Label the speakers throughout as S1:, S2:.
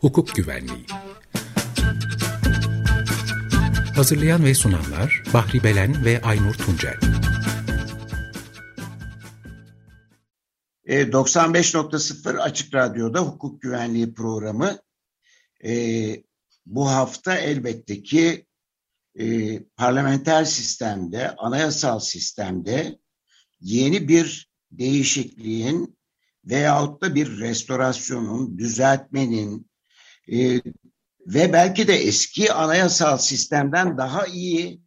S1: hukuk güvenliği. Hazırlayan ve sunanlar Bahri Belen ve Aynur Tuncel.
S2: 95.0 e, Açık Radyo'da hukuk güvenliği programı. E, bu hafta elbette ki e, parlamenter sistemde, anayasal sistemde yeni bir değişikliğin veyahut da bir restorasyonun, düzeltmenin e, ve belki de eski anayasal sistemden daha iyi,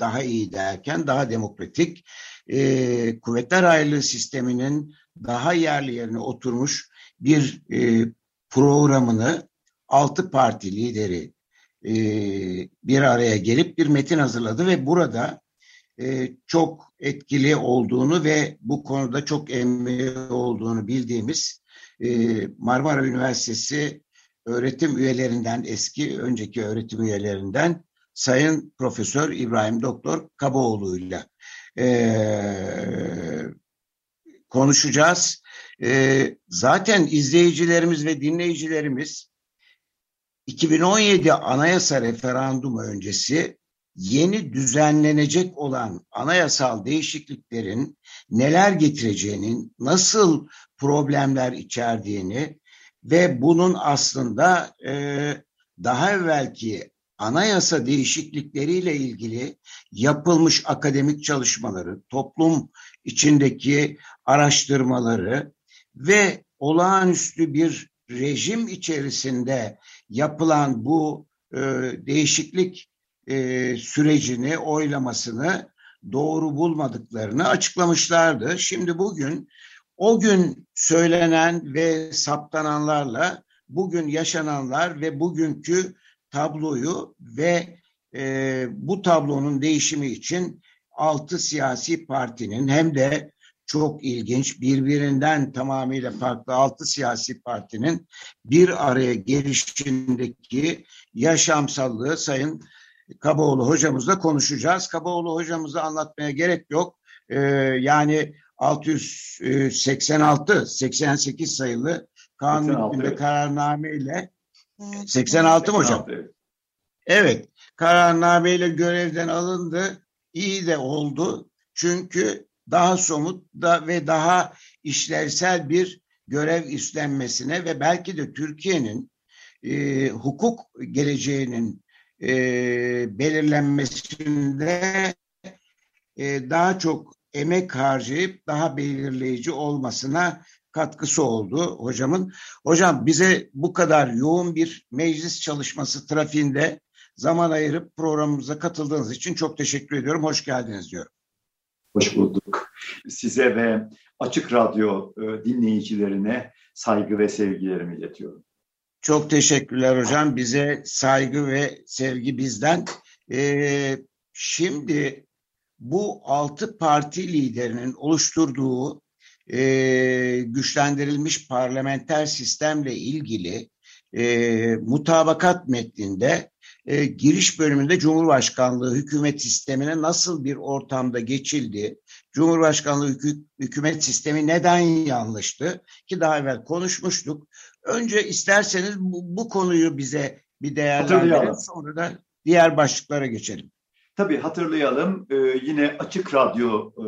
S2: daha iyi derken daha demokratik, e, kuvvetler ayrılığı sisteminin daha yerli yerine oturmuş bir e, programını altı parti lideri e, bir araya gelip bir metin hazırladı ve burada e, çok etkili olduğunu ve bu konuda çok emeği olduğunu bildiğimiz e, Marmara Üniversitesi öğretim üyelerinden, eski önceki öğretim üyelerinden Sayın Profesör İbrahim Doktor Kabaoğlu ile konuşacağız. E, zaten izleyicilerimiz ve dinleyicilerimiz 2017 anayasa referandumu öncesi yeni düzenlenecek olan anayasal değişikliklerin neler getireceğinin, nasıl problemler içerdiğini ve bunun aslında e, daha evvelki anayasa değişiklikleriyle ilgili yapılmış akademik çalışmaları, toplum içindeki araştırmaları ve olağanüstü bir rejim içerisinde yapılan bu e, değişiklik e, sürecini, oylamasını doğru bulmadıklarını açıklamışlardı. Şimdi bugün o gün söylenen ve saptananlarla bugün yaşananlar ve bugünkü tabloyu ve e, bu tablonun değişimi için altı siyasi partinin hem de çok ilginç birbirinden tamamıyla farklı altı siyasi partinin bir araya gelişindeki yaşamsallığı Sayın Kabaoğlu hocamızla konuşacağız. Kabaoğlu hocamızı anlatmaya gerek yok. Ee, yani 686, 88 sayılı kanun hükmünde kararname ile 86 mı hocam? Evet, kararname ile görevden alındı. İyi de oldu. Çünkü daha somut da ve daha işlevsel bir görev üstlenmesine ve belki de Türkiye'nin e, hukuk geleceğinin e, belirlenmesinde e, daha çok emek harcayıp daha belirleyici olmasına katkısı oldu hocamın. Hocam bize bu kadar yoğun bir meclis çalışması trafiğinde zaman ayırıp programımıza katıldığınız için çok teşekkür ediyorum. Hoş geldiniz diyorum.
S3: Hoş bulduk. Size ve Açık Radyo e, dinleyicilerine saygı ve sevgilerimi iletiyorum.
S2: Çok teşekkürler hocam. Bize saygı ve sevgi bizden. Ee, şimdi bu altı parti liderinin oluşturduğu e, güçlendirilmiş parlamenter sistemle ilgili e, mutabakat metninde e, giriş bölümünde Cumhurbaşkanlığı hükümet sistemine nasıl bir ortamda geçildi, Cumhurbaşkanlığı hükü, hükümet sistemi neden yanlıştı ki daha evvel konuşmuştuk. Önce isterseniz bu, bu konuyu bize bir değerlendirelim sonra da diğer başlıklara geçelim.
S3: Tabii hatırlayalım ee, yine Açık Radyo e,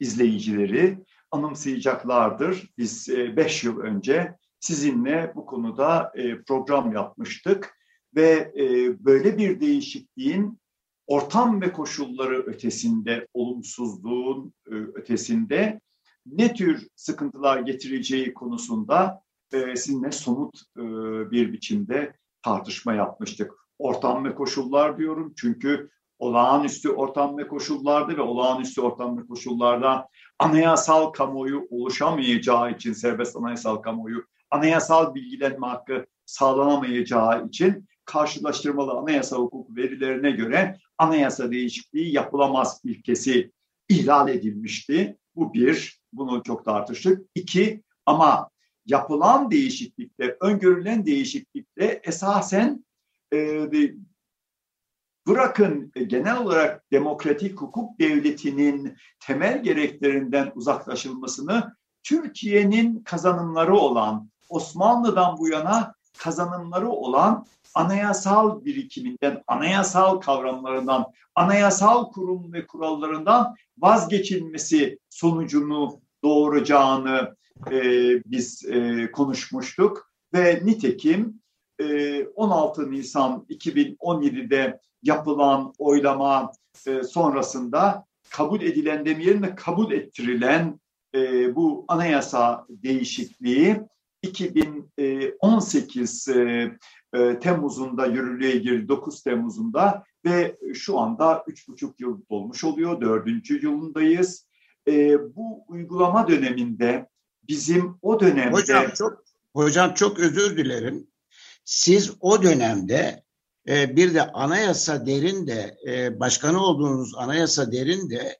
S3: izleyicileri anımsayacaklardır. Biz 5 e, yıl önce sizinle bu konuda e, program yapmıştık ve e, böyle bir değişikliğin ortam ve koşulları ötesinde, olumsuzluğun e, ötesinde ne tür sıkıntılar getireceği konusunda e, sizinle somut e, bir biçimde tartışma yapmıştık. Ortam ve koşullar diyorum çünkü olağanüstü ortam ve koşullarda ve olağanüstü ortam ve koşullarda anayasal kamuoyu oluşamayacağı için serbest anayasal kamuoyu anayasal bilgilenme hakkı sağlanamayacağı için karşılaştırmalı anayasa hukuk verilerine göre anayasa değişikliği yapılamaz ilkesi ihlal edilmişti. Bu bir, bunu çok tartıştık. İki, ama yapılan değişiklikte, öngörülen değişiklikte esasen e, bırakın e, genel olarak demokratik hukuk devletinin temel gereklerinden uzaklaşılmasını Türkiye'nin kazanımları olan Osmanlı'dan bu yana kazanımları olan anayasal birikiminden, anayasal kavramlarından, anayasal kurum ve kurallarından vazgeçilmesi sonucunu doğuracağını e, biz e, konuşmuştuk. Ve nitekim 16 Nisan 2017'de yapılan oylama sonrasında kabul edilen demeyelim de kabul ettirilen bu anayasa değişikliği 2018 e, e, Temmuz'unda yürürlüğe girdi, 9 Temmuz'unda ve şu anda üç buçuk yıl dolmuş oluyor, dördüncü yılındayız. Bu uygulama döneminde bizim o dönemde...
S2: Hocam çok, hocam çok özür dilerim. Siz o dönemde e, bir de anayasa derin de e, başkanı olduğunuz anayasa derin de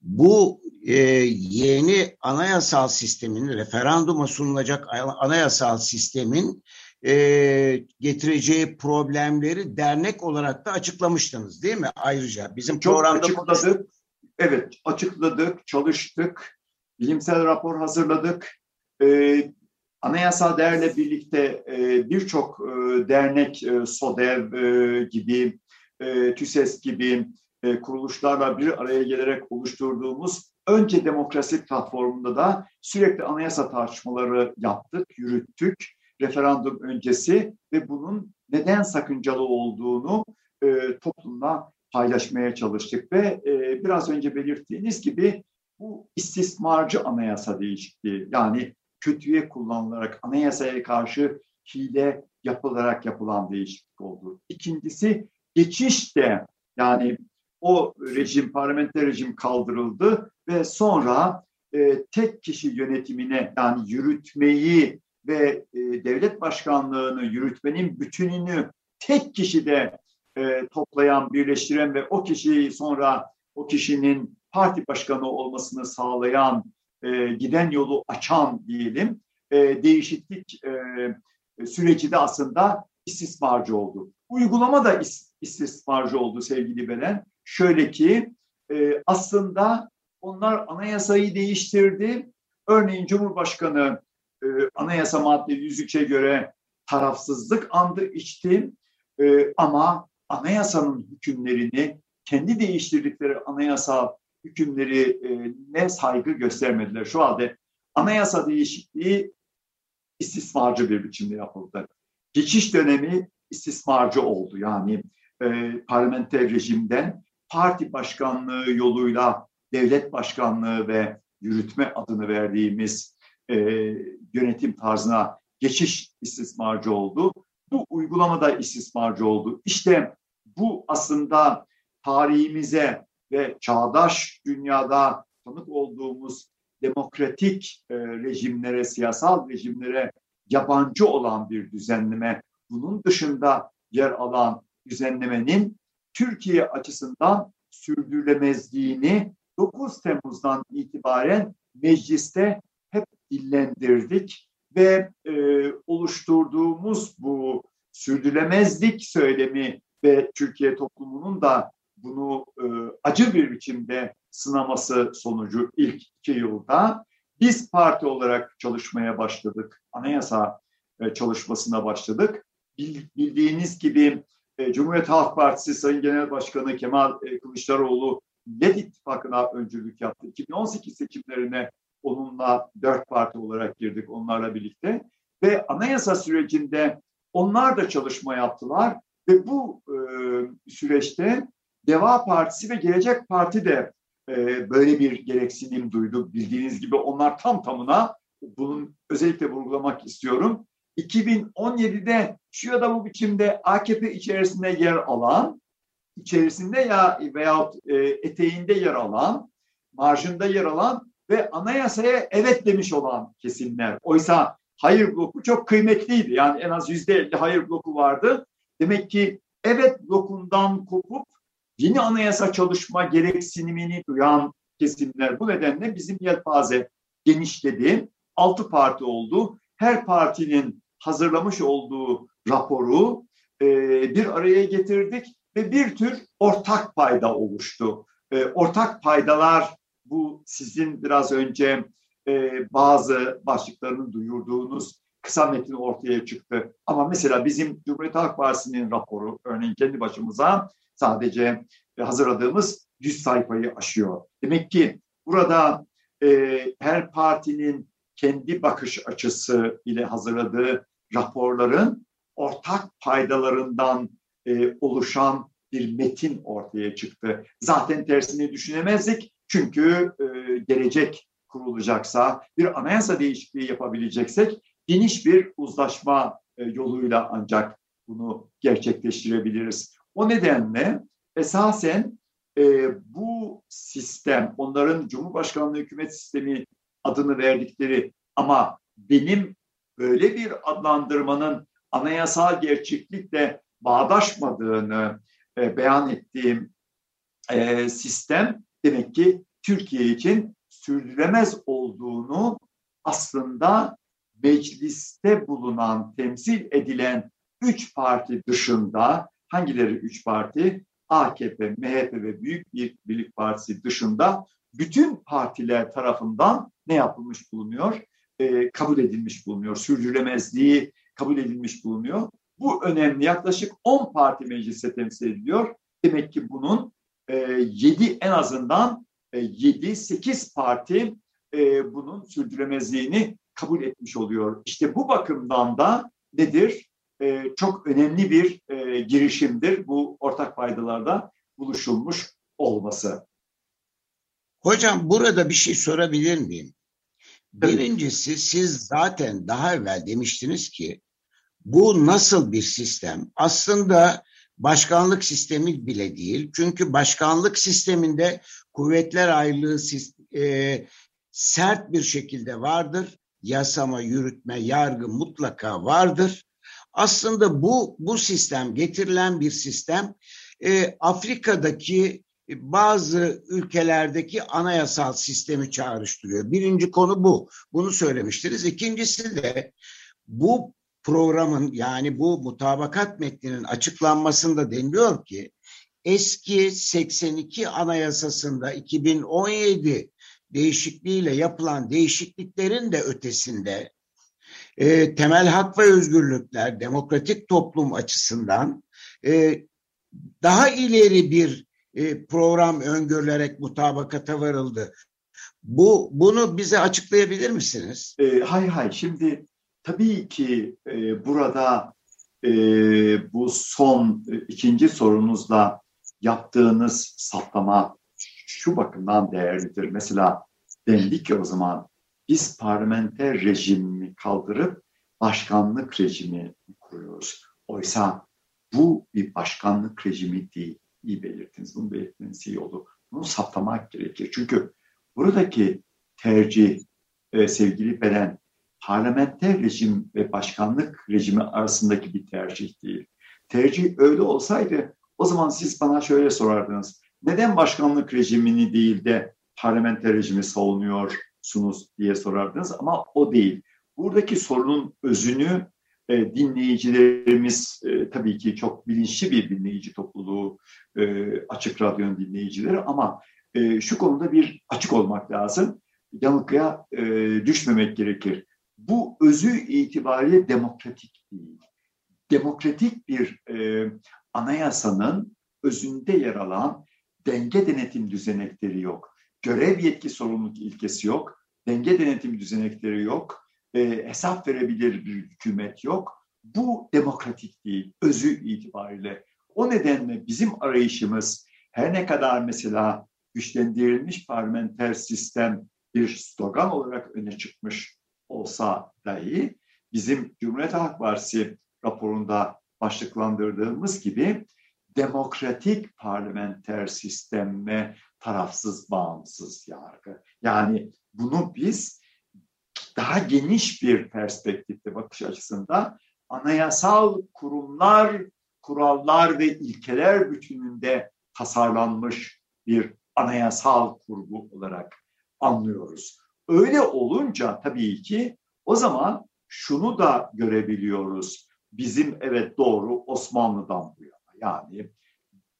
S2: bu e, yeni anayasal sistemin referanduma sunulacak anayasal sistemin e, getireceği problemleri dernek olarak da açıklamıştınız değil mi? Ayrıca bizim
S3: Çok
S2: programda
S3: açıkladık. Evet açıkladık, çalıştık, bilimsel rapor hazırladık. E, anayasal değerle birlikte e, birçok e, dernek, e, SODEV gibi, TÜSES gibi kuruluşlarla bir araya gelerek oluşturduğumuz önce demokrasi platformunda da sürekli anayasa tartışmaları yaptık, yürüttük. Referandum öncesi ve bunun neden sakıncalı olduğunu toplumla paylaşmaya çalıştık ve biraz önce belirttiğiniz gibi bu istismarcı anayasa değişikliği yani kötüye kullanılarak anayasaya karşı hile yapılarak yapılan değişiklik oldu. İkincisi geçiş de yani o rejim, parlamenter rejim kaldırıldı ve sonra e, tek kişi yönetimine yani yürütmeyi ve e, devlet başkanlığını yürütmenin bütününü tek kişide e, toplayan, birleştiren ve o kişiyi sonra o kişinin parti başkanı olmasını sağlayan, e, giden yolu açan diyelim e, değişiklik e, süreci de aslında istismarcı oldu. Uygulama da is, istismarcı oldu sevgili Belen. Şöyle ki e, aslında onlar anayasayı değiştirdi. Örneğin Cumhurbaşkanı e, anayasa madde 103'e göre tarafsızlık andı içti e, ama anayasanın hükümlerini kendi değiştirdikleri anayasal hükümleri e, ne saygı göstermediler. Şu halde anayasa değişikliği istismarcı bir biçimde yapıldı. Geçiş dönemi istismarcı oldu. Yani e, parlamenter rejimden parti başkanlığı yoluyla devlet başkanlığı ve yürütme adını verdiğimiz e, yönetim tarzına geçiş istismarcı oldu. Bu uygulamada istismarcı oldu. İşte bu aslında tarihimize ve çağdaş dünyada tanık olduğumuz demokratik e, rejimlere, siyasal rejimlere yabancı olan bir düzenleme. Bunun dışında yer alan düzenlemenin Türkiye açısından sürdürülemezliğini 9 Temmuz'dan itibaren mecliste hep dillendirdik ve e, oluşturduğumuz bu sürdürülemezlik söylemi ve Türkiye toplumunun da bunu e, acı bir biçimde sınaması sonucu ilk iki yılda biz parti olarak çalışmaya başladık. Anayasa e, çalışmasına başladık. Bildiğiniz gibi e, Cumhuriyet Halk Partisi Sayın Genel Başkanı Kemal e, Kılıçdaroğlu LED ittifakına öncülük yaptı. 2018 seçimlerine onunla dört parti olarak girdik onlarla birlikte. Ve anayasa sürecinde onlar da çalışma yaptılar. Ve bu e, süreçte Deva Partisi ve Gelecek Parti de e, böyle bir gereksinim duydu. Bildiğiniz gibi onlar tam tamına bunun özellikle vurgulamak istiyorum. 2017'de şu ya da bu biçimde AKP içerisinde yer alan, içerisinde ya veyahut e, eteğinde yer alan, marjında yer alan ve anayasaya evet demiş olan kesimler. Oysa hayır bloku çok kıymetliydi. Yani en az yüzde elli hayır bloku vardı. Demek ki evet blokundan kopup yeni anayasa çalışma gereksinimini duyan kesimler bu nedenle bizim yelpaze genişledi. Altı parti oldu. Her partinin hazırlamış olduğu raporu e, bir araya getirdik ve bir tür ortak payda oluştu. E, ortak paydalar bu sizin biraz önce e, bazı başlıklarını duyurduğunuz kısa metin ortaya çıktı. Ama mesela bizim Cumhuriyet Halk Partisi'nin raporu örneğin kendi başımıza sadece hazırladığımız 100 sayfayı aşıyor. Demek ki burada e, her partinin kendi bakış açısı ile hazırladığı raporların ortak paydalarından e, oluşan bir metin ortaya çıktı. Zaten tersini düşünemezdik çünkü e, gelecek kurulacaksa, bir anayasa değişikliği yapabileceksek geniş bir uzlaşma e, yoluyla ancak bunu gerçekleştirebiliriz. O nedenle esasen e, bu sistem, onların Cumhurbaşkanlığı hükümet sistemi adını verdikleri ama benim böyle bir adlandırmanın anayasal gerçeklikle bağdaşmadığını e, beyan ettiğim e, sistem demek ki Türkiye için sürdürülemez olduğunu aslında mecliste bulunan, temsil edilen üç parti dışında, hangileri üç parti? AKP, MHP ve Büyük bir Birlik Partisi dışında bütün partiler tarafından ne yapılmış bulunuyor? E, kabul edilmiş bulunuyor. Sürdürülemezliği kabul edilmiş bulunuyor. Bu önemli. Yaklaşık 10 parti meclise temsil ediliyor. Demek ki bunun e, 7 en azından e, 7-8 parti e, bunun sürdürülemezliğini kabul etmiş oluyor. İşte bu bakımdan da nedir? E, çok önemli bir e, girişimdir bu ortak faydalarda buluşulmuş olması.
S2: Hocam burada bir şey sorabilir miyim? Birincisi siz zaten daha evvel demiştiniz ki bu nasıl bir sistem? Aslında başkanlık sistemi bile değil. Çünkü başkanlık sisteminde kuvvetler ayrılığı e, sert bir şekilde vardır. Yasama, yürütme, yargı mutlaka vardır. Aslında bu bu sistem getirilen bir sistem e, Afrika'daki bazı ülkelerdeki anayasal sistemi çağrıştırıyor. Birinci konu bu. Bunu söylemiştiniz. İkincisi de bu programın yani bu mutabakat metninin açıklanmasında deniliyor ki eski 82 anayasasında 2017 değişikliğiyle yapılan değişikliklerin de ötesinde e, temel hak ve özgürlükler demokratik toplum açısından e, daha ileri bir e, program öngörülerek mutabakata varıldı. Bu bunu bize açıklayabilir misiniz?
S3: E, hay hay şimdi tabii ki e, burada e, bu son e, ikinci sorunuzda yaptığınız saptama şu bakımdan değerlidir. Mesela dendi ki o zaman biz parlamenter rejimi kaldırıp başkanlık rejimi kuruyoruz. Oysa bu bir başkanlık rejimi değil. İyi belirttiniz. Bunu belirtmeniz iyi oldu. Bunu saptamak gerekir. Çünkü buradaki tercih e, sevgili Beren parlamenter rejim ve başkanlık rejimi arasındaki bir tercih değil. Tercih öyle olsaydı o zaman siz bana şöyle sorardınız. Neden başkanlık rejimini değil de parlamenter rejimi savunuyorsunuz diye sorardınız ama o değil. Buradaki sorunun özünü e, dinleyicilerimiz e, tabii ki çok bilinçli bir dinleyici topluluğu e, açık radyonun dinleyicileri ama e, şu konuda bir açık olmak lazım. Yanılgıya e, düşmemek gerekir. Bu özü itibariyle demokratik değil. Demokratik bir e, anayasanın özünde yer alan denge denetim düzenekleri yok. Görev yetki sorumluluk ilkesi yok. Denge denetim düzenekleri yok. E, hesap verebilir bir hükümet yok. Bu demokratik değil, özü itibariyle. O nedenle bizim arayışımız her ne kadar mesela güçlendirilmiş parlamenter sistem bir slogan olarak öne çıkmış olsa dahi bizim Cumhuriyet Halk Partisi raporunda başlıklandırdığımız gibi demokratik parlamenter sistem ve tarafsız bağımsız yargı. Yani bunu biz daha geniş bir perspektifte bakış açısında anayasal kurumlar, kurallar ve ilkeler bütününde tasarlanmış bir anayasal kurgu olarak anlıyoruz. Öyle olunca tabii ki o zaman şunu da görebiliyoruz. Bizim evet doğru Osmanlı'dan bu yana yani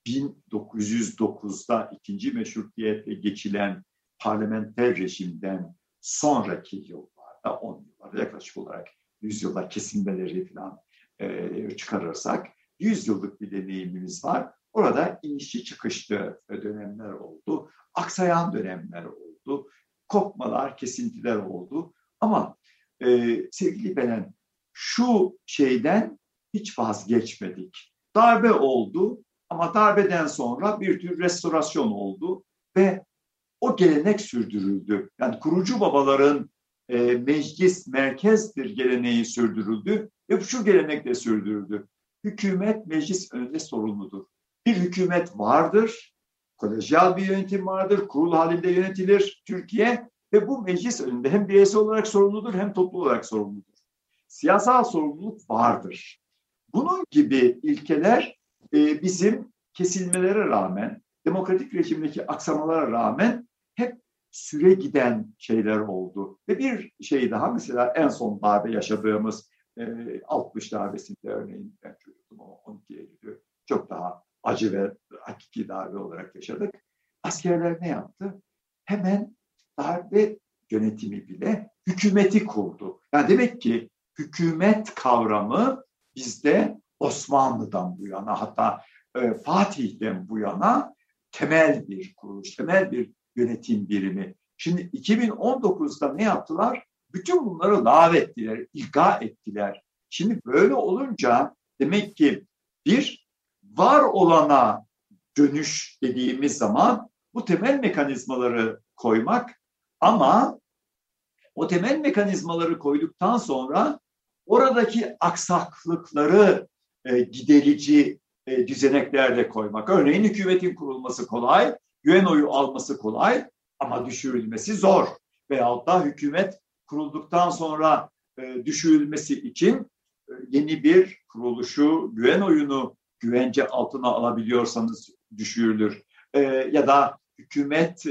S3: 1909'da ikinci meşrutiyetle geçilen parlamenter rejimden sonraki yıllarda 10 yıllarda yaklaşık olarak yüzyılda kesilmeleri falan e, çıkarırsak 100 yıllık bir deneyimimiz var. Orada inişli çıkışlı dönemler oldu, aksayan dönemler oldu, kopmalar, kesintiler oldu. Ama e, sevgili Belen, şu şeyden hiç vazgeçmedik. Darbe oldu ama darbeden sonra bir tür restorasyon oldu ve o gelenek sürdürüldü. Yani kurucu babaların e, meclis merkezdir geleneği sürdürüldü ve şu gelenek de sürdürüldü. Hükümet meclis önünde sorumludur. Bir hükümet vardır, kolejyal bir yönetim vardır, kurul halinde yönetilir Türkiye ve bu meclis önünde hem bireysel olarak sorumludur hem toplu olarak sorumludur. Siyasal sorumluluk vardır. Bunun gibi ilkeler e, bizim kesilmelere rağmen, demokratik rejimdeki aksamalara rağmen hep süre giden şeyler oldu. Ve bir şey daha mesela en son darbe yaşadığımız e, 60 darbesinde örneğin ben çocuğum 12 Eylül'ü çok daha acı ve hakiki darbe olarak yaşadık. Askerler ne yaptı? Hemen darbe yönetimi bile hükümeti kurdu. Yani demek ki hükümet kavramı bizde Osmanlı'dan bu yana hatta e, Fatih'ten bu yana temel bir kuruluş, temel bir yönetim birimi. Şimdi 2019'da ne yaptılar? Bütün bunları lav ettiler, ilga ettiler. Şimdi böyle olunca demek ki bir var olana dönüş dediğimiz zaman bu temel mekanizmaları koymak ama o temel mekanizmaları koyduktan sonra oradaki aksaklıkları e, giderici e, düzeneklerle koymak. Örneğin hükümetin kurulması kolay, güven oyu alması kolay ama düşürülmesi zor. Veyahut da hükümet kurulduktan sonra e, düşürülmesi için e, yeni bir kuruluşu, güven oyunu güvence altına alabiliyorsanız düşürülür. Ya da hükümet,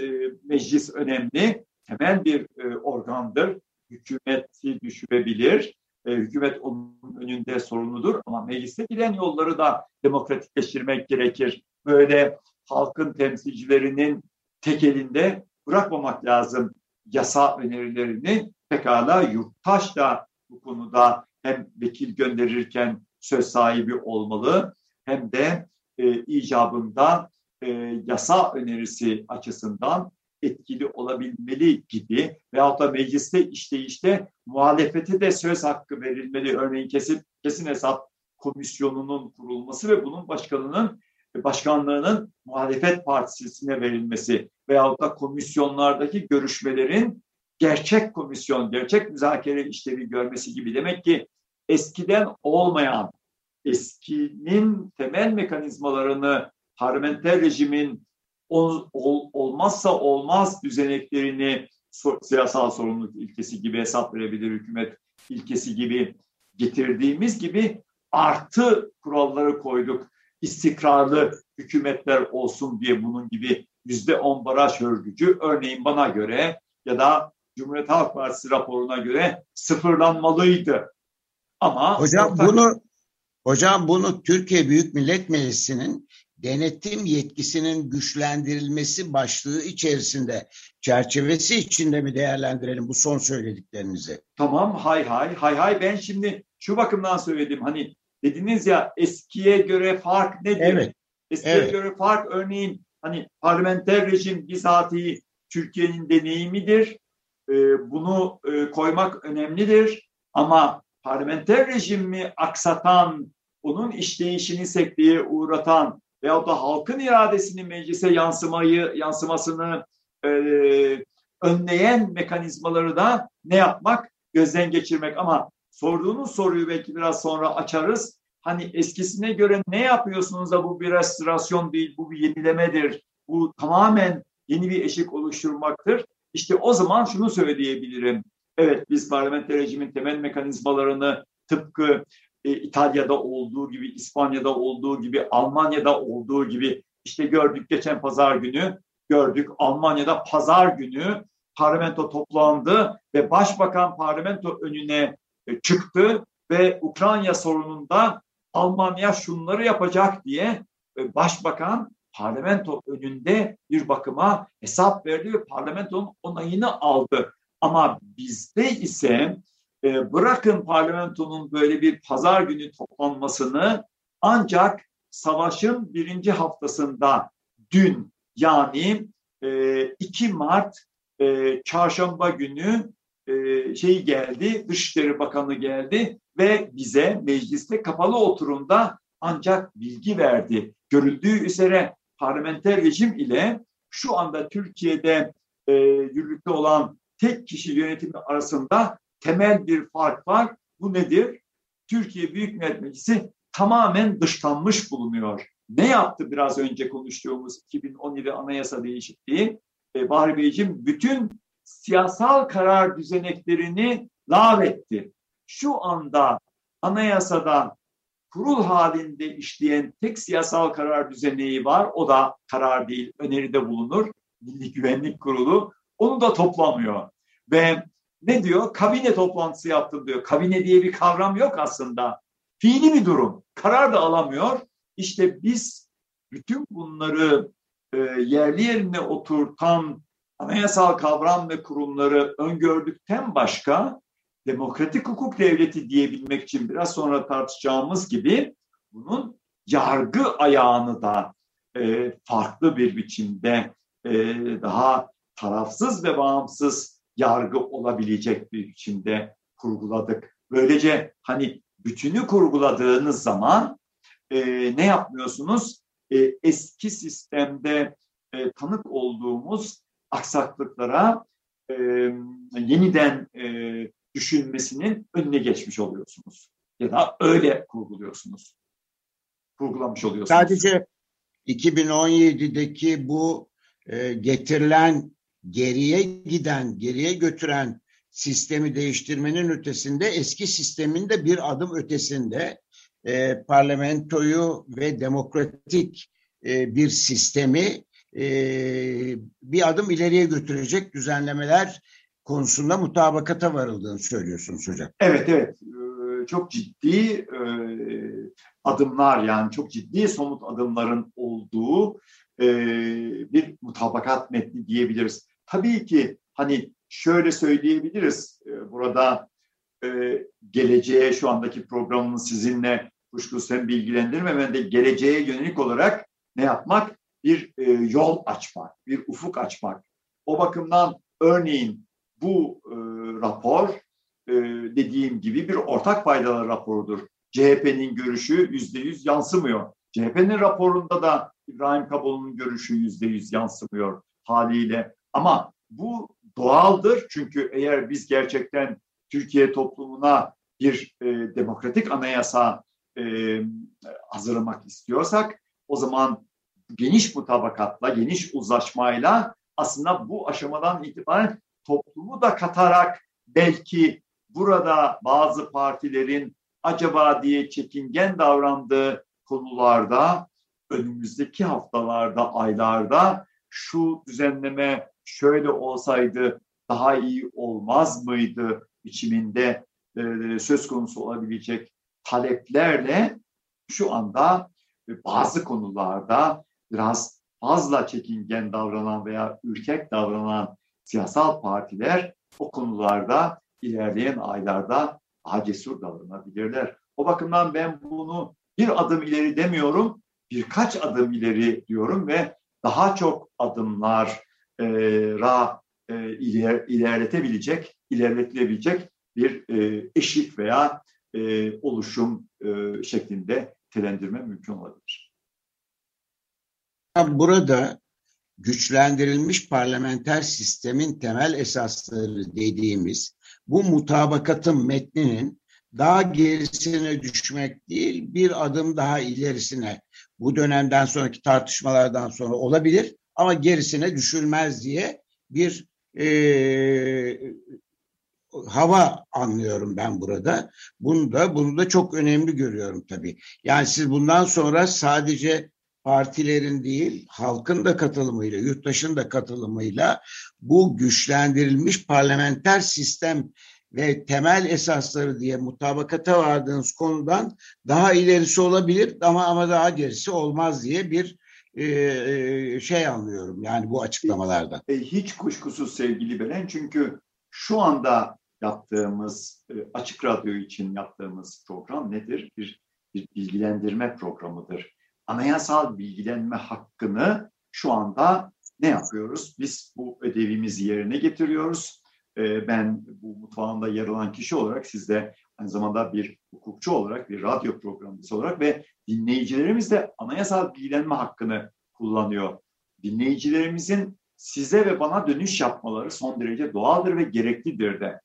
S3: meclis önemli, temel bir organdır. Hükümeti düşürebilir. E, hükümet onun önünde sorumludur ama mecliste giden yolları da demokratikleştirmek gerekir. Böyle halkın temsilcilerinin tek elinde bırakmamak lazım yasa önerilerini. Pekala yurttaş da bu konuda hem vekil gönderirken söz sahibi olmalı hem de e, icabında e, yasa önerisi açısından etkili olabilmeli gibi veyahut da mecliste işleyişte muhalefete de söz hakkı verilmeli. Örneğin kesin, kesin hesap komisyonunun kurulması ve bunun başkanının başkanlığının muhalefet partisine verilmesi veyahut da komisyonlardaki görüşmelerin gerçek komisyon, gerçek müzakere işlevi görmesi gibi. Demek ki eskiden olmayan, eskinin temel mekanizmalarını parlamenter rejimin ol, ol, olmazsa olmaz düzeneklerini so, siyasal sorumluluk ilkesi gibi hesap verebilir hükümet ilkesi gibi getirdiğimiz gibi artı kuralları koyduk. İstikrarlı hükümetler olsun diye bunun gibi yüzde on baraj örgücü örneğin bana göre ya da Cumhuriyet Halk Partisi raporuna göre sıfırlanmalıydı. Ama
S2: hocam ortak... bunu hocam bunu Türkiye Büyük Millet Meclisi'nin denetim yetkisinin güçlendirilmesi başlığı içerisinde çerçevesi içinde mi değerlendirelim bu son söylediklerinizi?
S3: Tamam hay hay hay hay ben şimdi şu bakımdan söyledim hani dediniz ya eskiye göre fark nedir?
S2: Evet.
S3: Eskiye evet. göre fark örneğin hani parlamenter rejim bizatihi Türkiye'nin deneyimidir. Ee, bunu e, koymak önemlidir ama parlamenter rejimi aksatan, onun işleyişini sekteye uğratan veyahut da halkın iradesinin meclise yansımayı, yansımasını e, önleyen mekanizmaları da ne yapmak? Gözden geçirmek ama sorduğunuz soruyu belki biraz sonra açarız. Hani eskisine göre ne yapıyorsunuz da bu bir restorasyon değil, bu bir yenilemedir. Bu tamamen yeni bir eşik oluşturmaktır. İşte o zaman şunu söyleyebilirim. Evet biz parlamenter rejimin temel mekanizmalarını tıpkı e, İtalya'da olduğu gibi, İspanya'da olduğu gibi, Almanya'da olduğu gibi işte gördük geçen pazar günü gördük Almanya'da pazar günü parlamento toplandı ve başbakan parlamento önüne e, çıktı ve Ukrayna sorununda Almanya şunları yapacak diye e, başbakan parlamento önünde bir bakıma hesap verdi ve parlamentonun onayını aldı. Ama bizde ise e, bırakın parlamentonun böyle bir pazar günü toplanmasını ancak savaşın birinci haftasında dün yani e, 2 Mart e, çarşamba günü e, şey geldi, Dışişleri Bakanı geldi ve bize mecliste kapalı oturumda ancak bilgi verdi. Görüldüğü üzere parlamenter rejim ile şu anda Türkiye'de e, yürürlükte olan tek kişi yönetimi arasında temel bir fark var. Bu nedir? Türkiye Büyük Millet Meclisi tamamen dışlanmış bulunuyor. Ne yaptı biraz önce konuştuğumuz 2017 anayasa değişikliği? E, Bahri Beyciğim bütün siyasal karar düzeneklerini lağvetti. Şu anda anayasada kurul halinde işleyen tek siyasal karar düzeneği var. O da karar değil, öneride bulunur. Milli Güvenlik Kurulu. Onu da toplamıyor. Ve ne diyor? Kabine toplantısı yaptım diyor. Kabine diye bir kavram yok aslında. Fiili bir durum. Karar da alamıyor. İşte biz bütün bunları e, yerli yerine oturtan anayasal kavram ve kurumları öngördükten başka demokratik hukuk devleti diyebilmek için biraz sonra tartışacağımız gibi bunun yargı ayağını da e, farklı bir biçimde e, daha tarafsız ve bağımsız yargı olabilecek bir biçimde kurguladık. Böylece hani bütünü kurguladığınız zaman e, ne yapmıyorsunuz? E, eski sistemde e, tanık olduğumuz aksaklıklara e, yeniden e, düşünmesinin önüne geçmiş oluyorsunuz. Ya da öyle kurguluyorsunuz. Kurgulamış oluyorsunuz.
S2: Sadece 2017'deki bu e, getirilen geriye giden, geriye götüren sistemi değiştirmenin ötesinde eski sistemin de bir adım ötesinde e, parlamentoyu ve demokratik e, bir sistemi e, bir adım ileriye götürecek düzenlemeler konusunda mutabakata varıldığını söylüyorsunuz hocam.
S3: Evet evet ee, çok ciddi e, adımlar yani çok ciddi somut adımların olduğu e, bir mutabakat metni diyebiliriz. Tabii ki hani şöyle söyleyebiliriz e, burada geleceğe şu andaki programın sizinle kuşkusuz hem bilgilendirmem de geleceğe yönelik olarak ne yapmak? Bir yol açmak, bir ufuk açmak. O bakımdan örneğin bu e, rapor e, dediğim gibi bir ortak faydalar raporudur. CHP'nin görüşü yüzde yüz yansımıyor. CHP'nin raporunda da İbrahim Kabul'un görüşü yüzde yüz yansımıyor haliyle. Ama bu doğaldır. Çünkü eğer biz gerçekten Türkiye toplumuna bir e, demokratik anayasa e, hazırlamak istiyorsak o zaman geniş mutabakatla, geniş uzlaşmayla aslında bu aşamadan itibaren toplumu da katarak belki burada bazı partilerin acaba diye çekingen davrandığı konularda önümüzdeki haftalarda, aylarda şu düzenleme şöyle olsaydı daha iyi olmaz mıydı biçiminde e, söz konusu olabilecek taleplerle şu anda bazı konularda biraz fazla çekingen davranan veya ürkek davranan siyasal partiler o konularda ilerleyen aylarda daha cesur davranabilirler. O bakımdan ben bunu bir adım ileri demiyorum, birkaç adım ileri diyorum ve daha çok adımlara e, iler, ilerletebilecek, ilerletilebilecek bir e, eşik veya e, oluşum e, şeklinde telendirme mümkün olabilir.
S2: Burada güçlendirilmiş parlamenter sistemin temel esasları dediğimiz bu mutabakatın metninin daha gerisine düşmek değil bir adım daha ilerisine bu dönemden sonraki tartışmalardan sonra olabilir ama gerisine düşülmez diye bir e, hava anlıyorum ben burada. Bunu da bunu da çok önemli görüyorum tabii. Yani siz bundan sonra sadece partilerin değil halkın da katılımıyla, yurttaşın da katılımıyla bu güçlendirilmiş parlamenter sistem ve temel esasları diye mutabakata vardığınız konudan daha ilerisi olabilir ama ama daha gerisi olmaz diye bir e, e şey anlıyorum yani bu açıklamalardan.
S3: E, hiç kuşkusuz sevgili Belen çünkü şu anda yaptığımız, e, açık radyo için yaptığımız program nedir? Bir, bir bilgilendirme programıdır. Anayasal bilgilenme hakkını şu anda ne yapıyoruz? Biz bu ödevimizi yerine getiriyoruz. Ben bu mutfağında yer alan kişi olarak sizde aynı zamanda bir hukukçu olarak, bir radyo programcısı olarak ve dinleyicilerimiz de anayasal bilgilenme hakkını kullanıyor. Dinleyicilerimizin size ve bana dönüş yapmaları son derece doğaldır ve gereklidir de.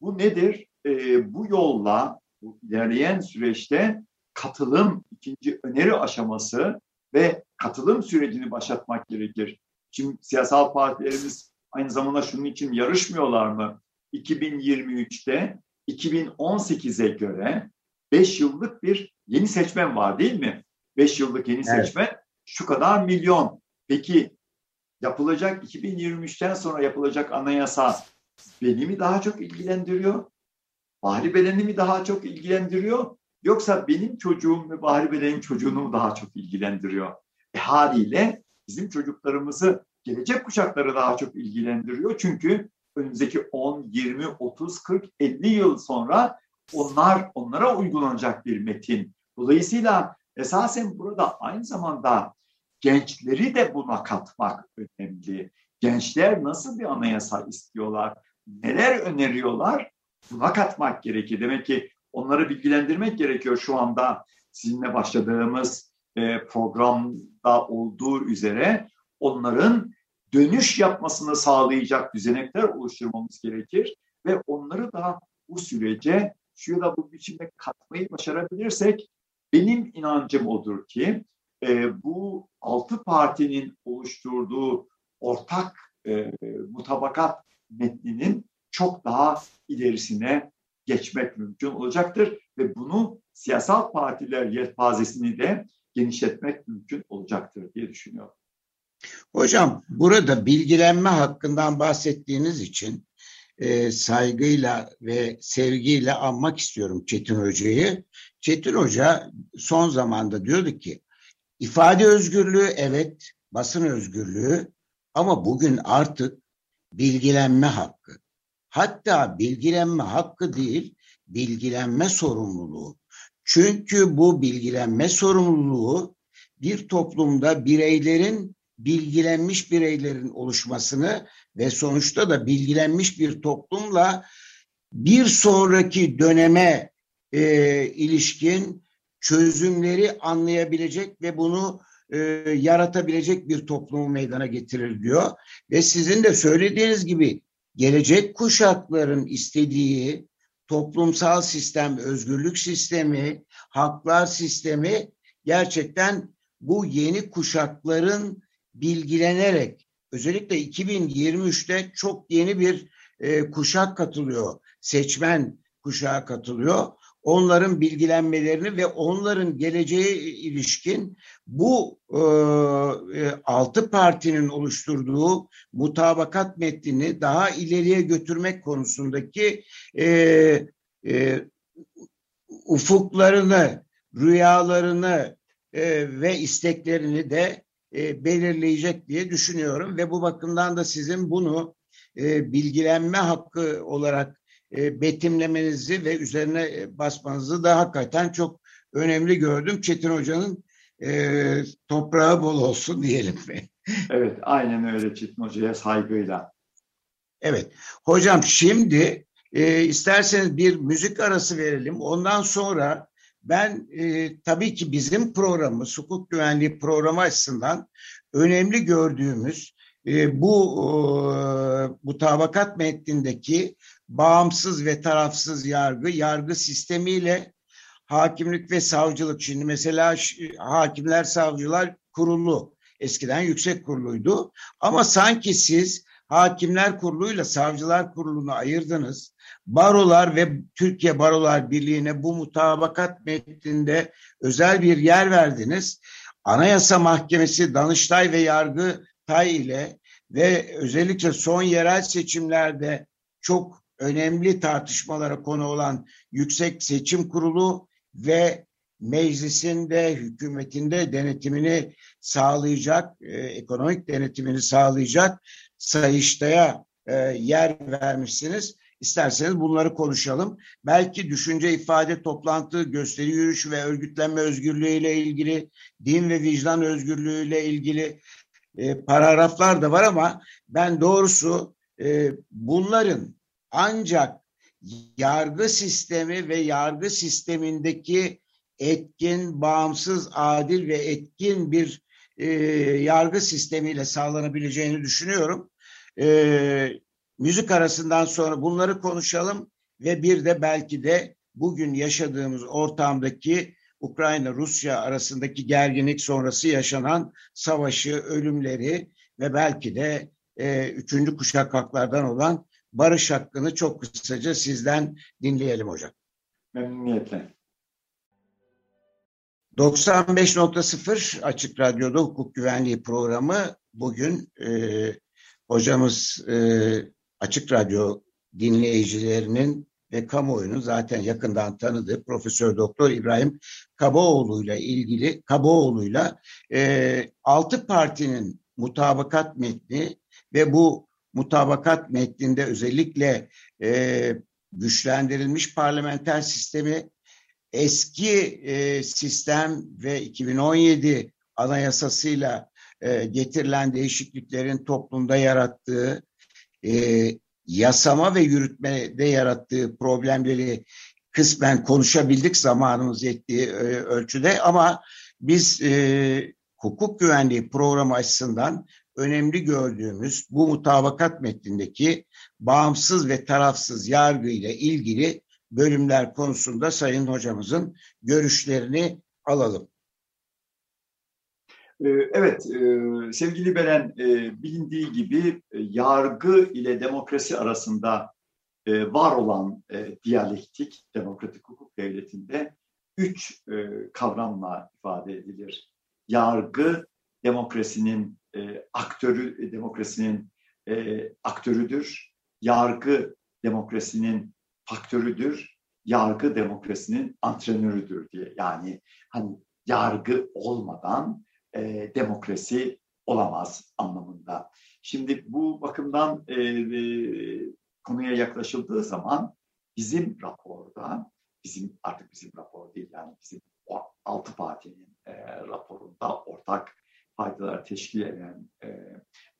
S3: Bu nedir? E, bu yolla bu ilerleyen süreçte katılım ikinci öneri aşaması ve katılım sürecini başlatmak gerekir. Şimdi siyasal partilerimiz aynı zamanda şunun için yarışmıyorlar mı? 2023'te 2018'e göre 5 yıllık bir yeni seçmen var değil mi? 5 yıllık yeni evet. seçmen şu kadar milyon. Peki yapılacak 2023'ten sonra yapılacak anayasa beni mi daha çok ilgilendiriyor? Bahri Belen'i mi daha çok ilgilendiriyor? Yoksa benim çocuğum ve Bahri Belen'in çocuğunu mu daha çok ilgilendiriyor? E, haliyle bizim çocuklarımızı gelecek kuşakları daha çok ilgilendiriyor. Çünkü önümüzdeki 10, 20, 30, 40, 50 yıl sonra onlar onlara uygulanacak bir metin. Dolayısıyla esasen burada aynı zamanda gençleri de buna katmak önemli. Gençler nasıl bir anayasa istiyorlar? Neler öneriyorlar? Buna katmak gerekir. Demek ki onları bilgilendirmek gerekiyor şu anda sizinle başladığımız programda olduğu üzere onların dönüş yapmasını sağlayacak düzenekler oluşturmamız gerekir ve onları da bu sürece şu ya da bu biçimde katmayı başarabilirsek benim inancım odur ki e, bu altı partinin oluşturduğu ortak e, mutabakat metninin çok daha ilerisine geçmek mümkün olacaktır ve bunu siyasal partiler yelpazesini de genişletmek mümkün olacaktır diye düşünüyorum.
S2: Hocam burada bilgilenme hakkından bahsettiğiniz için e, saygıyla ve sevgiyle anmak istiyorum Çetin Hoca'yı. Çetin Hoca son zamanda diyordu ki ifade özgürlüğü evet, basın özgürlüğü ama bugün artık bilgilenme hakkı. Hatta bilgilenme hakkı değil, bilgilenme sorumluluğu. Çünkü bu bilgilenme sorumluluğu bir toplumda bireylerin bilgilenmiş bireylerin oluşmasını ve sonuçta da bilgilenmiş bir toplumla bir sonraki döneme e, ilişkin çözümleri anlayabilecek ve bunu e, yaratabilecek bir toplumu meydana getirir diyor. Ve sizin de söylediğiniz gibi gelecek kuşakların istediği toplumsal sistem, özgürlük sistemi, haklar sistemi gerçekten bu yeni kuşakların bilgilenerek özellikle 2023'te çok yeni bir e, kuşak katılıyor. Seçmen kuşağı katılıyor. Onların bilgilenmelerini ve onların geleceğe ilişkin bu e, e, altı partinin oluşturduğu mutabakat metnini daha ileriye götürmek konusundaki e, e, ufuklarını, rüyalarını e, ve isteklerini de e, belirleyecek diye düşünüyorum ve bu bakımdan da sizin bunu e, bilgilenme hakkı olarak e, betimlemenizi ve üzerine basmanızı da hakikaten çok önemli gördüm. Çetin Hoca'nın e, toprağı bol olsun diyelim mi?
S3: Evet, aynen öyle Çetin Hoca'ya saygıyla.
S2: Evet, hocam şimdi e, isterseniz bir müzik arası verelim. Ondan sonra ben e, tabii ki bizim programımız, hukuk güvenliği programı açısından önemli gördüğümüz e, bu e, mutabakat metnindeki bağımsız ve tarafsız yargı, yargı sistemiyle hakimlik ve savcılık. Şimdi mesela hakimler, savcılar kurulu, eskiden yüksek kuruluydu. Ama sanki siz Hakimler Kurulu'yla Savcılar Kurulu'nu ayırdınız. Barolar ve Türkiye Barolar Birliği'ne bu mutabakat metninde özel bir yer verdiniz. Anayasa Mahkemesi, Danıştay ve Yargıtay ile ve özellikle son yerel seçimlerde çok önemli tartışmalara konu olan Yüksek Seçim Kurulu ve meclisinde, hükümetinde denetimini sağlayacak, e, ekonomik denetimini sağlayacak Sayıştay'a e, yer vermişsiniz. İsterseniz bunları konuşalım. Belki düşünce ifade toplantı, gösteri yürüyüş ve örgütlenme özgürlüğü ile ilgili, din ve vicdan özgürlüğü ile ilgili e, paragraflar da var ama ben doğrusu e, bunların ancak yargı sistemi ve yargı sistemindeki etkin, bağımsız, adil ve etkin bir e, yargı sistemiyle sağlanabileceğini düşünüyorum. E, müzik arasından sonra bunları konuşalım ve bir de belki de bugün yaşadığımız ortamdaki Ukrayna-Rusya arasındaki gerginlik sonrası yaşanan savaşı, ölümleri ve belki de e, üçüncü kuşak haklardan olan barış hakkını çok kısaca sizden dinleyelim hocam.
S3: Memnuniyetle.
S2: 95.0 Açık Radyo'da hukuk güvenliği programı bugün e, hocamız e, Açık Radyo dinleyicilerinin ve kamuoyunun zaten yakından tanıdığı Profesör Doktor İbrahim Kabaoğlu'yla ilgili Kabaoğlu'yla e, altı partinin mutabakat metni ve bu mutabakat metninde özellikle e, güçlendirilmiş parlamenter sistemi eski e, sistem ve 2017 anayasasıyla e, getirilen değişikliklerin toplumda yarattığı e, yasama ve yürütmede yarattığı problemleri kısmen konuşabildik zamanımız yettiği e, ölçüde ama biz e, hukuk güvenliği programı açısından önemli gördüğümüz bu mutabakat metnindeki bağımsız ve tarafsız yargı ile ilgili bölümler konusunda Sayın Hocamızın görüşlerini alalım.
S3: Ee, evet, e, sevgili Beren, e, bilindiği gibi e, yargı ile demokrasi arasında var olan diyalektik, demokratik hukuk devletinde üç kavramla ifade edilir. Yargı, demokrasinin aktörü, demokrasinin aktörüdür. Yargı, demokrasinin faktörüdür. Yargı, demokrasinin antrenörüdür diye. Yani hani yargı olmadan e, demokrasi olamaz anlamında. Şimdi bu bakımdan e, e, konuya yaklaşıldığı zaman bizim raporda, bizim artık bizim rapor değil yani bizim altı partinin e, raporunda ortak faydalar teşkil eden e,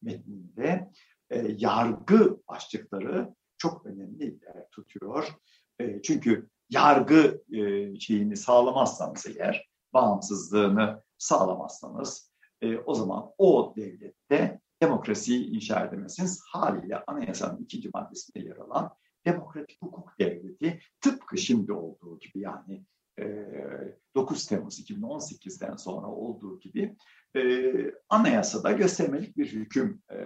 S3: metninde e, yargı başlıkları çok önemli yer tutuyor. E, çünkü yargı e, şeyini sağlamazsanız eğer, bağımsızlığını sağlamazsanız e, o zaman o devlette demokrasiyi inşa edemezsiniz. Haliyle anayasanın ikinci maddesinde yer alan demokratik hukuk devleti tıpkı şimdi olduğu gibi yani e, 9 Temmuz 2018'den sonra olduğu gibi e, anayasada göstermelik bir hüküm e,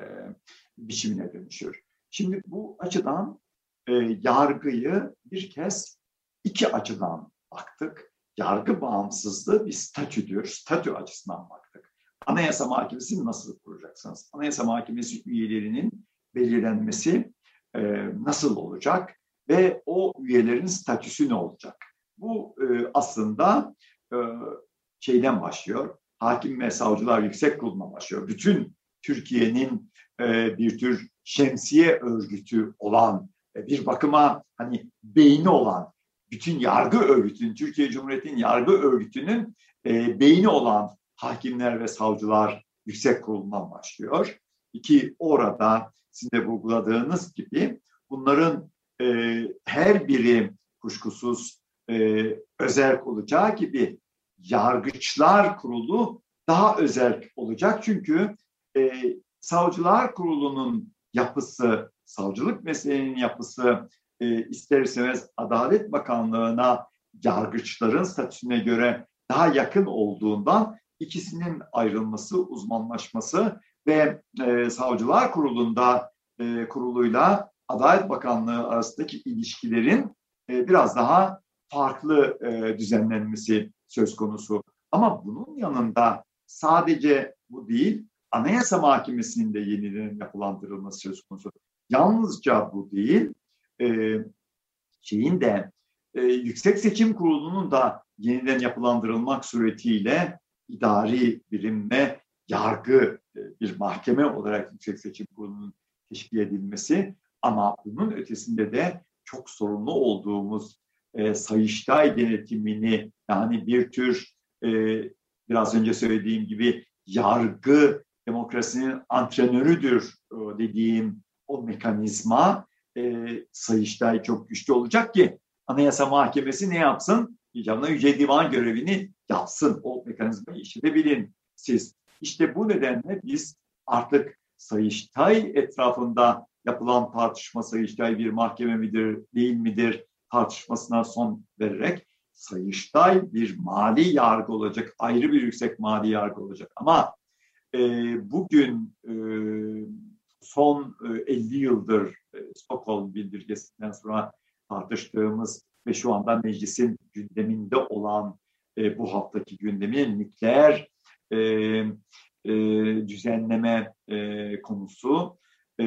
S3: biçimine dönüşür. Şimdi bu açıdan e, yargıyı bir kez iki açıdan baktık yargı bağımsızlığı bir statüdür. Statü açısından baktık. Anayasa Mahkemesi'ni nasıl kuracaksınız? Anayasa Mahkemesi üyelerinin belirlenmesi e, nasıl olacak ve o üyelerin statüsü ne olacak? Bu e, aslında e, şeyden başlıyor. Hakim ve Savcılar Yüksek Kurulu'na başlıyor. Bütün Türkiye'nin e, bir tür şemsiye örgütü olan, e, bir bakıma hani beyni olan bütün yargı örgütünün, Türkiye Cumhuriyeti'nin yargı örgütünün e, beyni olan hakimler ve savcılar yüksek kurulundan başlıyor. İki, orada sizin de vurguladığınız gibi bunların e, her biri kuşkusuz e, özel olacağı gibi yargıçlar kurulu daha özel olacak. Çünkü e, savcılar kurulunun yapısı, savcılık mesleğinin yapısı e, ister istemez Adalet Bakanlığı'na yargıçların statüsüne göre daha yakın olduğundan ikisinin ayrılması, uzmanlaşması ve e, Savcılar Kurulu'nda e, kuruluyla Adalet Bakanlığı arasındaki ilişkilerin e, biraz daha farklı e, düzenlenmesi söz konusu. Ama bunun yanında sadece bu değil, Anayasa Mahkemesi'nin de yeniden yapılandırılması söz konusu. Yalnızca bu değil, e, şeyin de e, Yüksek Seçim Kurulu'nun da yeniden yapılandırılmak suretiyle idari birim ve yargı e, bir mahkeme olarak Yüksek Seçim Kurulu'nun teşkil edilmesi ama bunun ötesinde de çok sorumlu olduğumuz e, Sayıştay denetimini yani bir tür e, biraz önce söylediğim gibi yargı demokrasinin antrenörüdür e, dediğim o mekanizma e, Sayıştay çok güçlü olacak ki Anayasa Mahkemesi ne yapsın? İcabına Yüce Divan görevini yapsın. O mekanizmayı işletebilin siz. İşte bu nedenle biz artık Sayıştay etrafında yapılan tartışma Sayıştay bir mahkeme midir, değil midir tartışmasına son vererek Sayıştay bir mali yargı olacak, ayrı bir yüksek mali yargı olacak. Ama e, bugün e, son e, 50 yıldır Stockholm bildirgesinden sonra tartıştığımız ve şu anda meclisin gündeminde olan e, bu haftaki gündemi nükleer e, e, düzenleme e, konusu. E,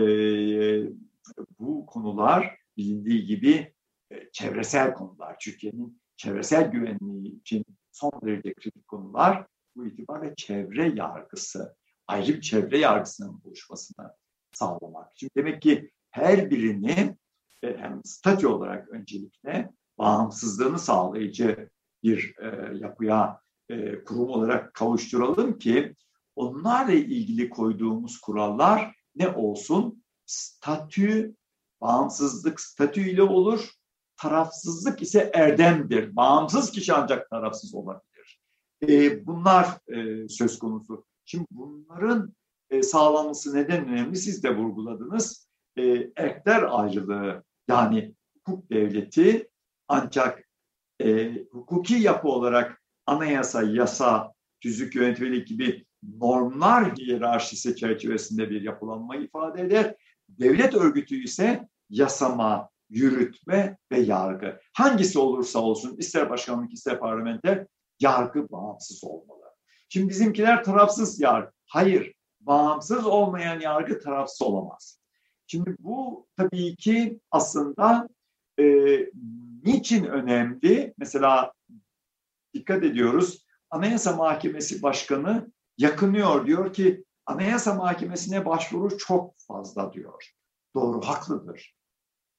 S3: bu konular bilindiği gibi e, çevresel konular. Türkiye'nin çevresel güvenliği için son derece kritik konular. Bu itibarla çevre yargısı, ayrı bir çevre yargısının oluşmasını sağlamak. Şimdi demek ki her birini e, hem statü olarak öncelikle bağımsızlığını sağlayıcı bir e, yapıya e, kurum olarak kavuşturalım ki onlarla ilgili koyduğumuz kurallar ne olsun? Statü, bağımsızlık statüyle olur. Tarafsızlık ise erdemdir. Bağımsız kişi ancak tarafsız olabilir. E, bunlar e, söz konusu. Şimdi bunların e, sağlanması neden önemli? Siz de vurguladınız. E, erkler ayrılığı yani hukuk devleti ancak e, hukuki yapı olarak anayasa, yasa, tüzük yönetmelik gibi normlar hiyerarşisi çerçevesinde bir yapılanma ifade eder. Devlet örgütü ise yasama, yürütme ve yargı. Hangisi olursa olsun ister başkanlık ister parlamenter yargı bağımsız olmalı. Şimdi bizimkiler tarafsız yargı. Hayır, bağımsız olmayan yargı tarafsız olamaz. Şimdi bu tabii ki aslında e, niçin önemli? Mesela dikkat ediyoruz. Anayasa Mahkemesi Başkanı yakınıyor diyor ki Anayasa Mahkemesi'ne başvuru çok fazla diyor. Doğru, haklıdır.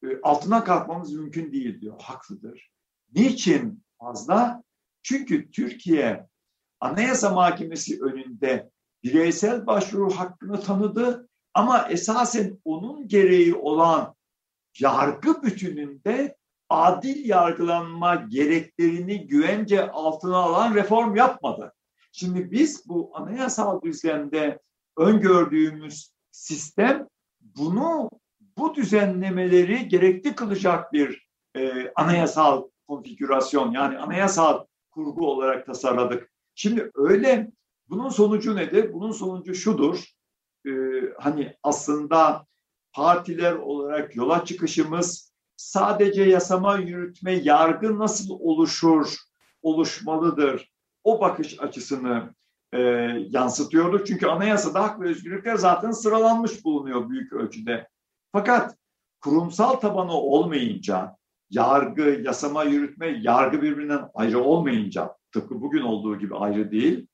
S3: E, altına kalkmamız mümkün değil diyor, haklıdır. Niçin fazla? Çünkü Türkiye Anayasa Mahkemesi önünde bireysel başvuru hakkını tanıdı ama esasen onun gereği olan yargı bütününde adil yargılanma gereklerini güvence altına alan reform yapmadı. Şimdi biz bu anayasal düzende öngördüğümüz sistem bunu bu düzenlemeleri gerekli kılacak bir e, anayasal konfigürasyon yani anayasal kurgu olarak tasarladık. Şimdi öyle bunun sonucu nedir? Bunun sonucu şudur. Ee, hani aslında partiler olarak yola çıkışımız sadece yasama, yürütme, yargı nasıl oluşur, oluşmalıdır. O bakış açısını e, yansıtıyorduk. Çünkü anayasada hak ve özgürlükler zaten sıralanmış bulunuyor büyük ölçüde. Fakat kurumsal tabanı olmayınca, yargı, yasama, yürütme, yargı birbirinden ayrı olmayınca, tıpkı bugün olduğu gibi ayrı değil,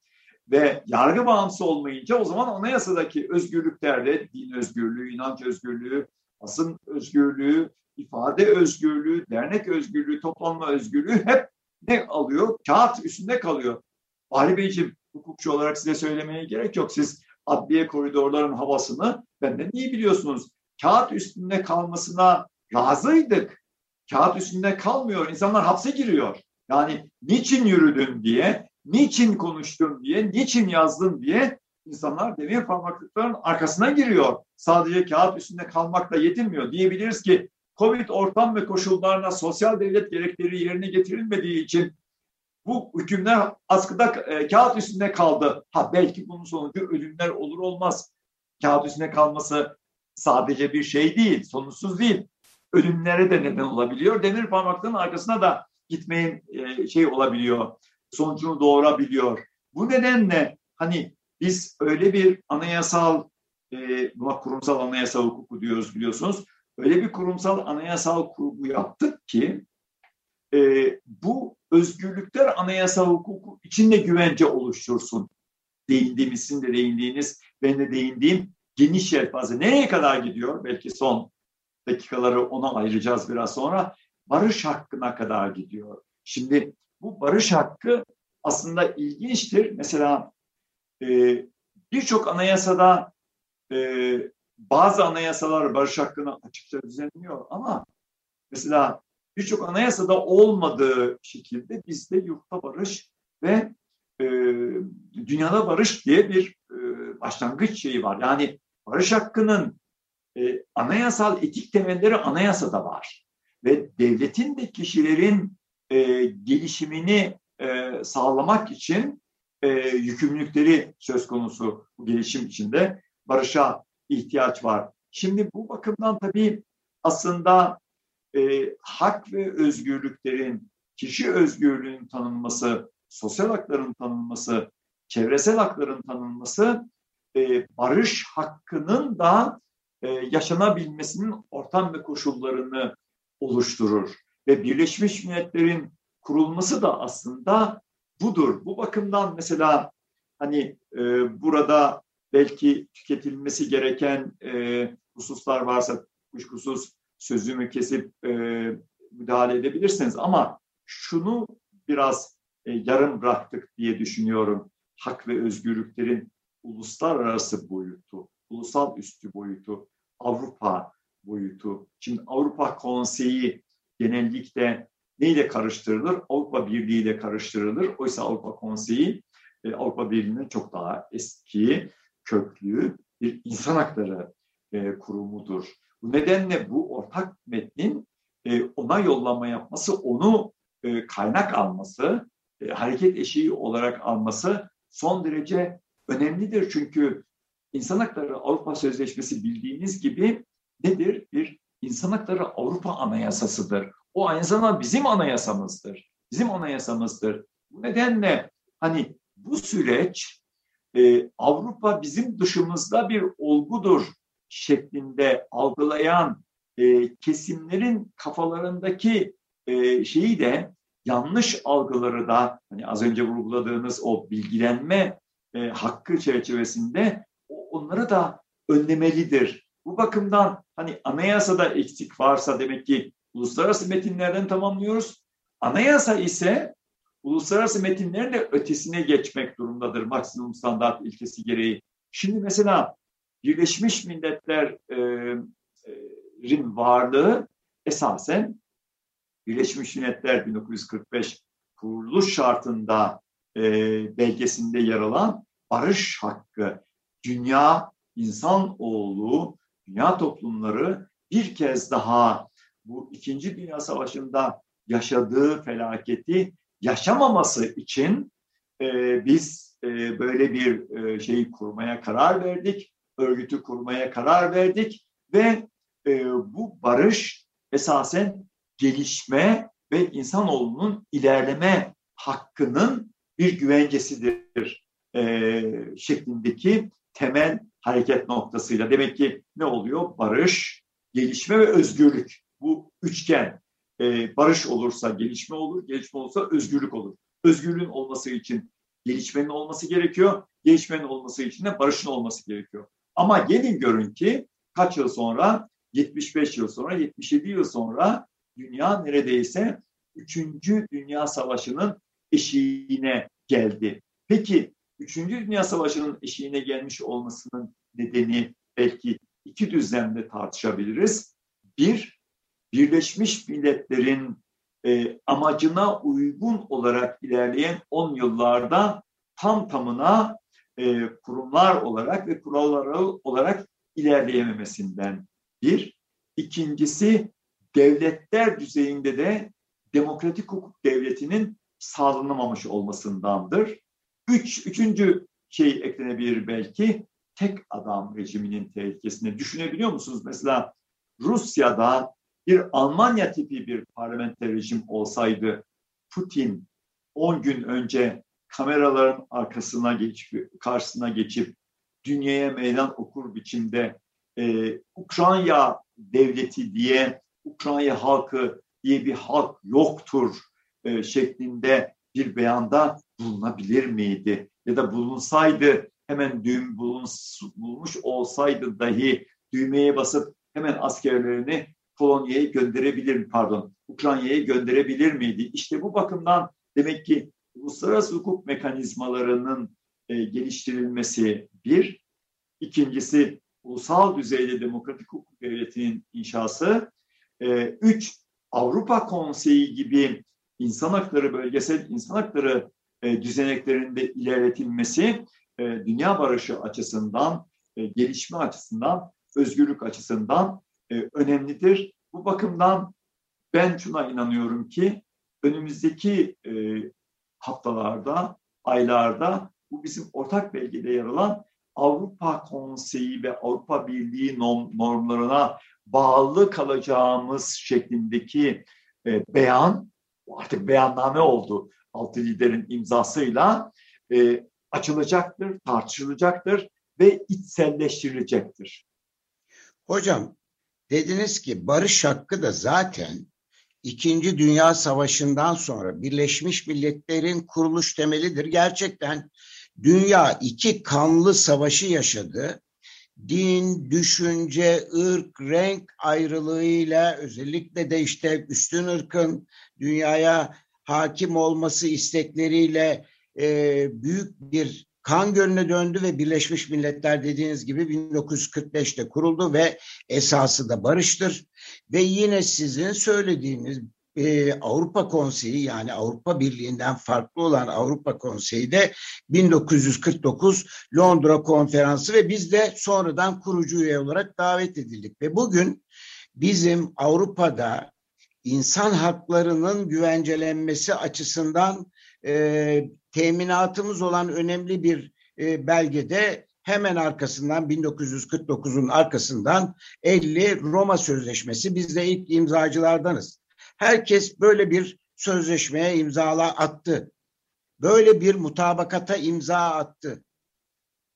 S3: ve yargı bağımsız olmayınca o zaman anayasadaki özgürlüklerde din özgürlüğü, inanç özgürlüğü, basın özgürlüğü, ifade özgürlüğü, dernek özgürlüğü, toplanma özgürlüğü hep ne alıyor? Kağıt üstünde kalıyor. Bahri Beyciğim hukukçu olarak size söylemeye gerek yok. Siz adliye koridorların havasını benden iyi biliyorsunuz. Kağıt üstünde kalmasına razıydık. Kağıt üstünde kalmıyor. İnsanlar hapse giriyor. Yani niçin yürüdün diye, niçin konuştun diye, niçin yazdın diye insanlar demir parmaklıkların arkasına giriyor. Sadece kağıt üstünde kalmakla yetinmiyor. Diyebiliriz ki Covid ortam ve koşullarına sosyal devlet gerekleri yerine getirilmediği için bu hükümler askıda e, kağıt üstünde kaldı. Ha belki bunun sonucu ölümler olur olmaz. Kağıt üstünde kalması sadece bir şey değil, sonuçsuz değil. Ölümlere de neden olabiliyor. Demir parmakların arkasına da gitmeyin e, şey olabiliyor sonucunu doğurabiliyor. Bu nedenle hani biz öyle bir anayasal e, buna kurumsal anayasal hukuku diyoruz biliyorsunuz. Öyle bir kurumsal anayasal kurgu yaptık ki e, bu özgürlükler anayasal hukuku içinde güvence oluştursun. Değindiğimizin de değindiğiniz, ben de değindiğim geniş yelpaze. Nereye kadar gidiyor? Belki son dakikaları ona ayıracağız biraz sonra. Barış hakkına kadar gidiyor. Şimdi bu barış hakkı aslında ilginçtir. Mesela e, birçok anayasada e, bazı anayasalar barış hakkını açıkça düzenliyor ama mesela birçok anayasada olmadığı şekilde bizde yurtta barış ve e, dünyada barış diye bir e, başlangıç şeyi var. Yani barış hakkının e, anayasal etik temelleri anayasada var. Ve devletin de kişilerin e, gelişimini e, sağlamak için e, yükümlülükleri söz konusu bu gelişim içinde barışa ihtiyaç var. Şimdi bu bakımdan tabii aslında e, hak ve özgürlüklerin, kişi özgürlüğünün tanınması, sosyal hakların tanınması, çevresel hakların tanınması e, barış hakkının da e, yaşanabilmesinin ortam ve koşullarını oluşturur. Ve Birleşmiş Milletler'in kurulması da aslında budur. Bu bakımdan mesela hani e, burada belki tüketilmesi gereken e, hususlar varsa kuşkusuz sözümü kesip e, müdahale edebilirsiniz. Ama şunu biraz e, yarım bıraktık diye düşünüyorum. Hak ve özgürlüklerin uluslararası boyutu, ulusal üstü boyutu, Avrupa boyutu. Şimdi Avrupa Konseyi genellikle neyle karıştırılır? Avrupa Birliği ile karıştırılır. Oysa Avrupa Konseyi e, Avrupa Birliği'nin çok daha eski, köklü bir insan hakları e, kurumudur. Bu nedenle bu ortak metnin e, ona yollama yapması, onu kaynak alması, hareket eşiği olarak alması son derece önemlidir. Çünkü İnsan Hakları Avrupa Sözleşmesi bildiğiniz gibi nedir? Bir İnsan Hakları Avrupa Anayasasıdır. O aynı zamanda bizim anayasamızdır. Bizim anayasamızdır. Bu nedenle hani bu süreç e, Avrupa bizim dışımızda bir olgudur şeklinde algılayan e, kesimlerin kafalarındaki e, şeyi de yanlış algıları da hani az önce vurguladığınız o bilgilenme e, hakkı çerçevesinde onları da önlemelidir. Bu bakımdan hani anayasada eksik varsa demek ki uluslararası metinlerden tamamlıyoruz. Anayasa ise uluslararası metinlerin de ötesine geçmek durumdadır maksimum standart ilkesi gereği. Şimdi mesela Birleşmiş Milletler'in varlığı esasen Birleşmiş Milletler 1945 kuruluş şartında e, belgesinde yer alan barış hakkı, dünya, insan oğlu, dünya toplumları bir kez daha bu İkinci Dünya Savaşı'nda yaşadığı felaketi yaşamaması için e, biz e, böyle bir e, şeyi kurmaya karar verdik, örgütü kurmaya karar verdik ve e, bu barış esasen gelişme ve insanoğlunun ilerleme hakkının bir güvencesidir e, şeklindeki temel hareket noktasıyla. Demek ki ne oluyor? Barış, gelişme ve özgürlük. Bu üçgen e, barış olursa gelişme olur, gelişme olursa özgürlük olur. Özgürlüğün olması için gelişmenin olması gerekiyor, gelişmenin olması için de barışın olması gerekiyor. Ama gelin görün ki kaç yıl sonra, 75 yıl sonra, 77 yıl sonra dünya neredeyse 3. Dünya Savaşı'nın eşiğine geldi. Peki 3. Dünya Savaşı'nın eşiğine gelmiş olmasının nedeni belki iki düzlemde tartışabiliriz. Bir, Birleşmiş Milletler'in e, amacına uygun olarak ilerleyen 10 yıllarda tam tamına e, kurumlar olarak ve kurallar olarak ilerleyememesinden bir. İkincisi devletler düzeyinde de demokratik hukuk devletinin sağlanamamış olmasındandır. Üç, üçüncü şey eklenebilir belki tek adam rejiminin tehlikesini düşünebiliyor musunuz? Mesela Rusya'da bir Almanya tipi bir parlamenter rejim olsaydı Putin 10 gün önce kameraların arkasına geçip, karşısına geçip dünyaya meydan okur biçimde e, Ukrayna devleti diye, Ukrayna halkı diye bir halk yoktur e, şeklinde bir beyanda bulunabilir miydi? Ya da bulunsaydı hemen düğüm bulunmuş, bulmuş olsaydı dahi düğmeye basıp hemen askerlerini Polonya'ya gönderebilir, pardon, Ukrayna'ya gönderebilir miydi? İşte bu bakımdan demek ki uluslararası hukuk mekanizmalarının e, geliştirilmesi bir, ikincisi ulusal düzeyde demokratik hukuk devletinin inşası, e, üç, Avrupa Konseyi gibi insan hakları, bölgesel insan hakları e, düzeneklerinde ilerletilmesi e, dünya barışı açısından, e, gelişme açısından, özgürlük açısından e, önemlidir. Bu bakımdan ben şuna inanıyorum ki önümüzdeki haftalarda, aylarda bu bizim ortak belgede yer alan Avrupa Konseyi ve Avrupa Birliği normlarına bağlı kalacağımız şeklindeki beyan, artık beyanname oldu altı liderin imzasıyla e, açılacaktır, tartışılacaktır ve içselleştirilecektir.
S2: Hocam dediniz ki barış hakkı da zaten İkinci Dünya Savaşı'ndan sonra Birleşmiş Milletler'in kuruluş temelidir. Gerçekten dünya iki kanlı savaşı yaşadı. Din, düşünce, ırk, renk ayrılığıyla özellikle de işte üstün ırkın dünyaya hakim olması istekleriyle e, büyük bir kan gölüne döndü ve Birleşmiş Milletler dediğiniz gibi 1945'te kuruldu ve esası da barıştır. Ve yine sizin söylediğiniz e, Avrupa Konseyi yani Avrupa Birliği'nden farklı olan Avrupa Konseyi de 1949 Londra Konferansı ve biz de sonradan kurucu üye olarak davet edildik. Ve bugün bizim Avrupa'da insan haklarının güvencelenmesi açısından e, teminatımız olan önemli bir e, belgede hemen arkasından 1949'un arkasından 50 Roma Sözleşmesi biz de ilk imzacılardanız. Herkes böyle bir sözleşmeye imzala attı. Böyle bir mutabakata imza attı.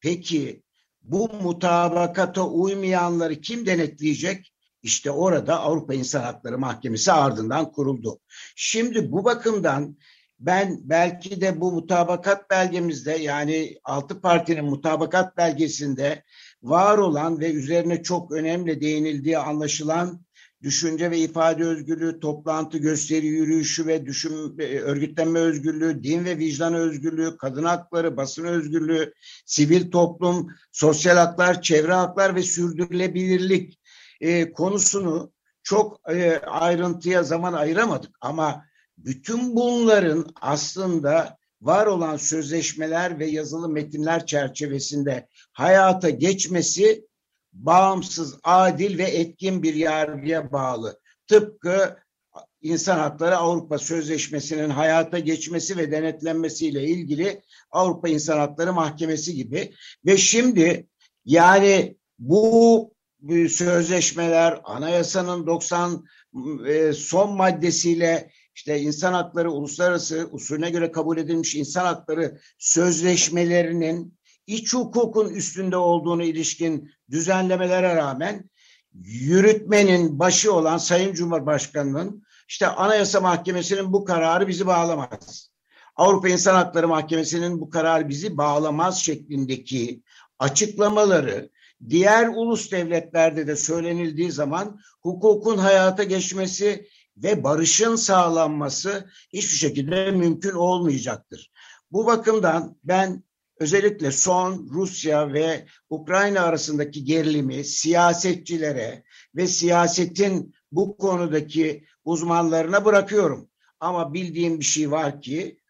S2: Peki bu mutabakata uymayanları kim denetleyecek? İşte orada Avrupa İnsan Hakları Mahkemesi ardından kuruldu. Şimdi bu bakımdan ben belki de bu mutabakat belgemizde yani altı partinin mutabakat belgesinde var olan ve üzerine çok önemli değinildiği anlaşılan düşünce ve ifade özgürlüğü, toplantı, gösteri, yürüyüşü ve düşün, e, örgütlenme özgürlüğü, din ve vicdan özgürlüğü, kadın hakları, basın özgürlüğü, sivil toplum, sosyal haklar, çevre haklar ve sürdürülebilirlik e, konusunu çok e, ayrıntıya zaman ayıramadık ama bütün bunların aslında var olan sözleşmeler ve yazılı metinler çerçevesinde hayata geçmesi bağımsız, adil ve etkin bir yargıya bağlı. Tıpkı İnsan Hakları Avrupa Sözleşmesi'nin hayata geçmesi ve denetlenmesiyle ilgili Avrupa İnsan Hakları Mahkemesi gibi ve şimdi yani bu sözleşmeler anayasanın 90 e, son maddesiyle işte insan hakları uluslararası usulüne göre kabul edilmiş insan hakları sözleşmelerinin iç hukukun üstünde olduğunu ilişkin düzenlemelere rağmen yürütmenin başı olan Sayın Cumhurbaşkanı'nın işte Anayasa Mahkemesi'nin bu kararı bizi bağlamaz. Avrupa İnsan Hakları Mahkemesi'nin bu kararı bizi bağlamaz şeklindeki açıklamaları diğer ulus devletlerde de söylenildiği zaman hukukun hayata geçmesi ve barışın sağlanması hiçbir şekilde mümkün olmayacaktır. Bu bakımdan ben özellikle son Rusya ve Ukrayna arasındaki gerilimi siyasetçilere ve siyasetin bu konudaki uzmanlarına bırakıyorum. Ama bildiğim bir şey var ki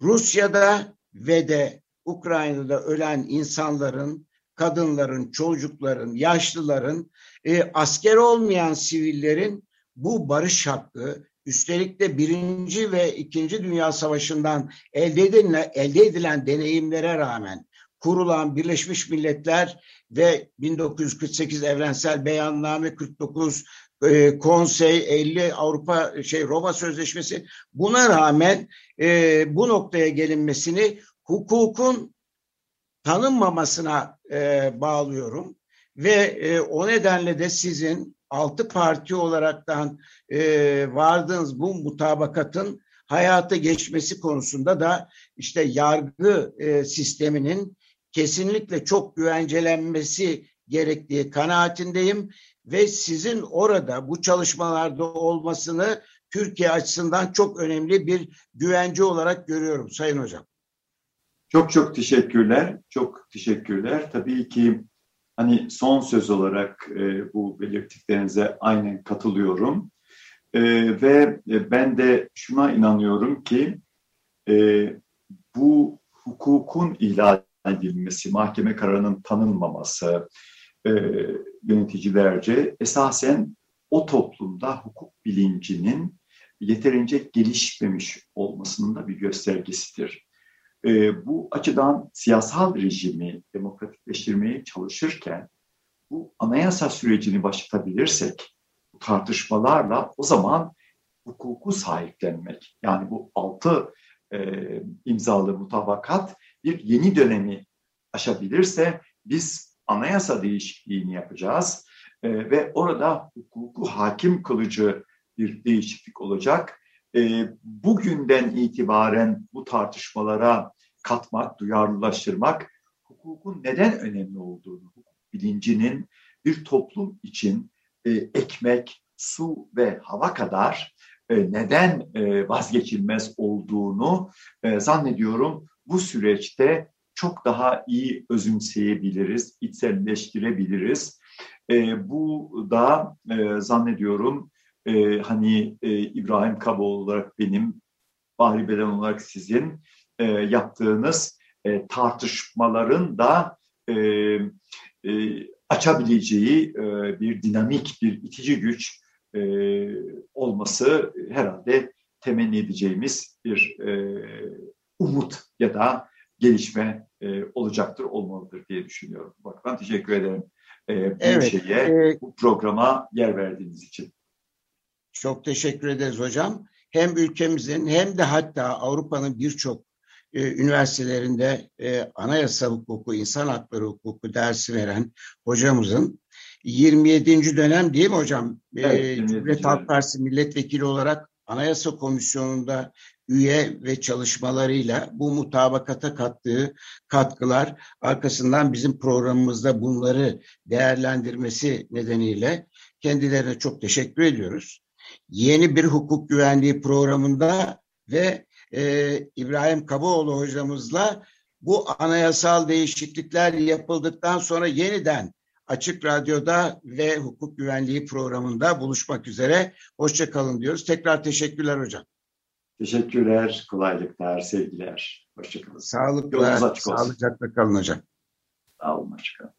S2: Rusya'da ve de Ukrayna'da ölen insanların, kadınların, çocukların, yaşlıların, e, asker olmayan sivillerin bu barış hakkı, üstelik de birinci ve ikinci dünya savaşından elde edilen, elde edilen deneyimlere rağmen kurulan Birleşmiş Milletler ve 1948 Evrensel Beyanname 49 e, Konsey 50 Avrupa şey Roma Sözleşmesi buna rağmen e, bu noktaya gelinmesini hukukun tanınmamasına e, bağlıyorum ve e, o nedenle de sizin altı parti olaraktan e, vardığınız bu mutabakatın hayata geçmesi konusunda da işte yargı e, sisteminin kesinlikle çok güvencelenmesi gerektiği kanaatindeyim ve sizin orada bu çalışmalarda olmasını Türkiye açısından çok önemli bir güvence olarak görüyorum Sayın Hocam.
S3: Çok çok teşekkürler. Çok teşekkürler. Tabii ki hani son söz olarak e, bu belirttiklerinize aynen katılıyorum. E, ve e, ben de şuna inanıyorum ki e, bu hukukun ihlal edilmesi, mahkeme kararının tanınmaması e, yöneticilerce esasen o toplumda hukuk bilincinin yeterince gelişmemiş olmasının da bir göstergesidir. E, bu açıdan siyasal rejimi demokratikleştirmeye çalışırken bu anayasa sürecini başlatabilirsek tartışmalarla o zaman hukuku sahiplenmek yani bu altı e, imzalı mutabakat bir yeni dönemi aşabilirse biz anayasa değişikliğini yapacağız e, ve orada hukuku hakim kılıcı bir değişiklik olacak. E, bugünden itibaren bu tartışmalara katmak, duyarlılaştırmak hukukun neden önemli olduğunu, hukuk bilincinin bir toplum için e, ekmek, su ve hava kadar e, neden e, vazgeçilmez olduğunu zannediyorum bu süreçte çok daha iyi özümseyebiliriz, içselleştirebiliriz. Bu da zannediyorum hani İbrahim Kaboğlu olarak benim, Bahri Belen olarak sizin yaptığınız tartışmaların da açabileceği bir dinamik, bir itici güç e, olması herhalde temenni edeceğimiz bir e, umut ya da gelişme e, olacaktır, olmalıdır diye düşünüyorum. Bakın teşekkür ederim e, bu evet, şeye, e, bu programa yer verdiğiniz için.
S2: Çok teşekkür ederiz hocam. Hem ülkemizin hem de hatta Avrupa'nın birçok e, üniversitelerinde e, anayasa hukuku, insan hakları hukuku dersi veren hocamızın 27. dönem değil mi hocam? Evet, ee, Cumhuriyet Halk Partisi milletvekili olarak Anayasa Komisyonu'nda üye ve çalışmalarıyla bu mutabakata kattığı katkılar arkasından bizim programımızda bunları değerlendirmesi nedeniyle kendilerine çok teşekkür ediyoruz. Yeni bir hukuk güvenliği programında ve e, İbrahim Kaboğlu hocamızla bu anayasal değişiklikler yapıldıktan sonra yeniden Açık Radyo'da ve Hukuk Güvenliği programında buluşmak üzere. Hoşçakalın diyoruz. Tekrar teşekkürler hocam.
S3: Teşekkürler, kolaylıklar, sevgiler. Hoşçakalın.
S2: Sağlıkla, sağlıcakla kalın hocam.
S3: Sağ olun, hoşçakalın.